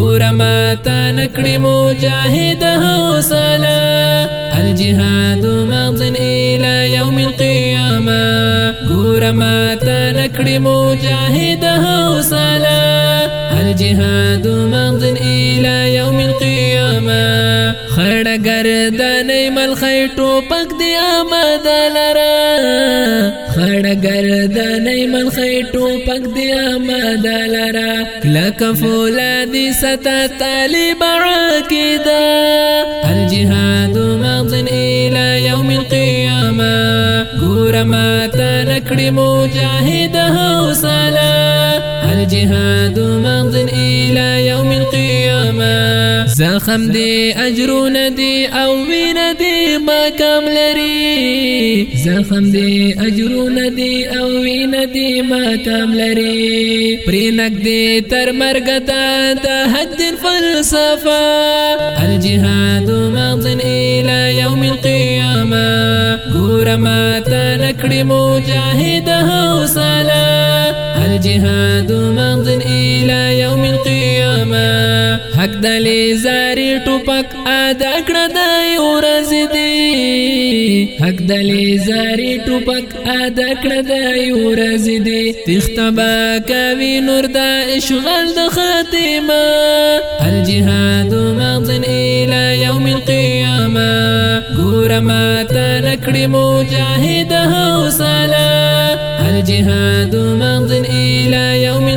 ګور ما تا نکړي مجاهد حوصله الجهاد مغزن الى يوم القيامه ګور ما تا نکړي مجاهد حوصله الجهاد مغزن الى خړګردنې ملخې ټوپک دی آمد لرا خړګردنې ملخې ټوپک دی آمد لرا لک فولادي ستا طالب عقیدا الجهاد ماض الى يوم القيامه ګور ما تنکړې مجاهده ما زخم دی اجرو ندي او وینه دی ما کم لري زخم دی اجرو ندي او وینه دی ما کم لري پرینک دی تر مرګ ته تهد الفلسفه الجهاد ماض الى يوم القيامه ګور ما ته نکړي مجاهد حق دلی زاری ټوپک ادا کړه د ورځ دی حق دلی زاری ټوپک ادا کړه د ورځ دی تختبا کوي نور د اشغال د خاتمه الجهاد مغزن الى يوم القيامه ګور ما تنکړي مجاهد حوصله الجهاد مغزن الى يوم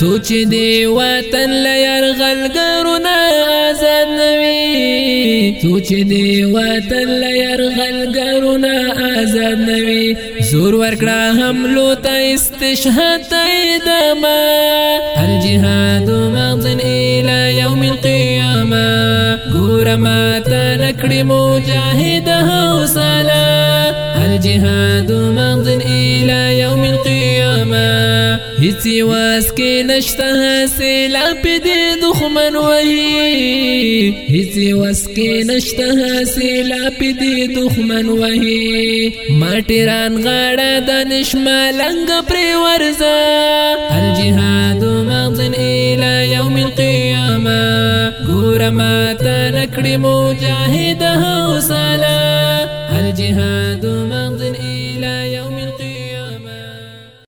سوچ دی وطن لیار غلګرونه آزاد نوي سوچ دی وطن لیار غلګرونه آزاد نوي زور ورکړه حملو ته استشهاد دما الجهاد ماض الى يوم القيامه ګور ما تنکړي مجاهد حوصله الجهاد ماض الى يوم ما هیڅ واس کې نشته حاصل په دې دښمن وهي هیڅ واس کې نشته حاصل په دې دښمن وهي ماټران غاړه د نشملنګ پر ورزا الجهاد ماضن الى يوم القيامه ګور ما تنکړي مجاهد حوصله الجهاد ماضن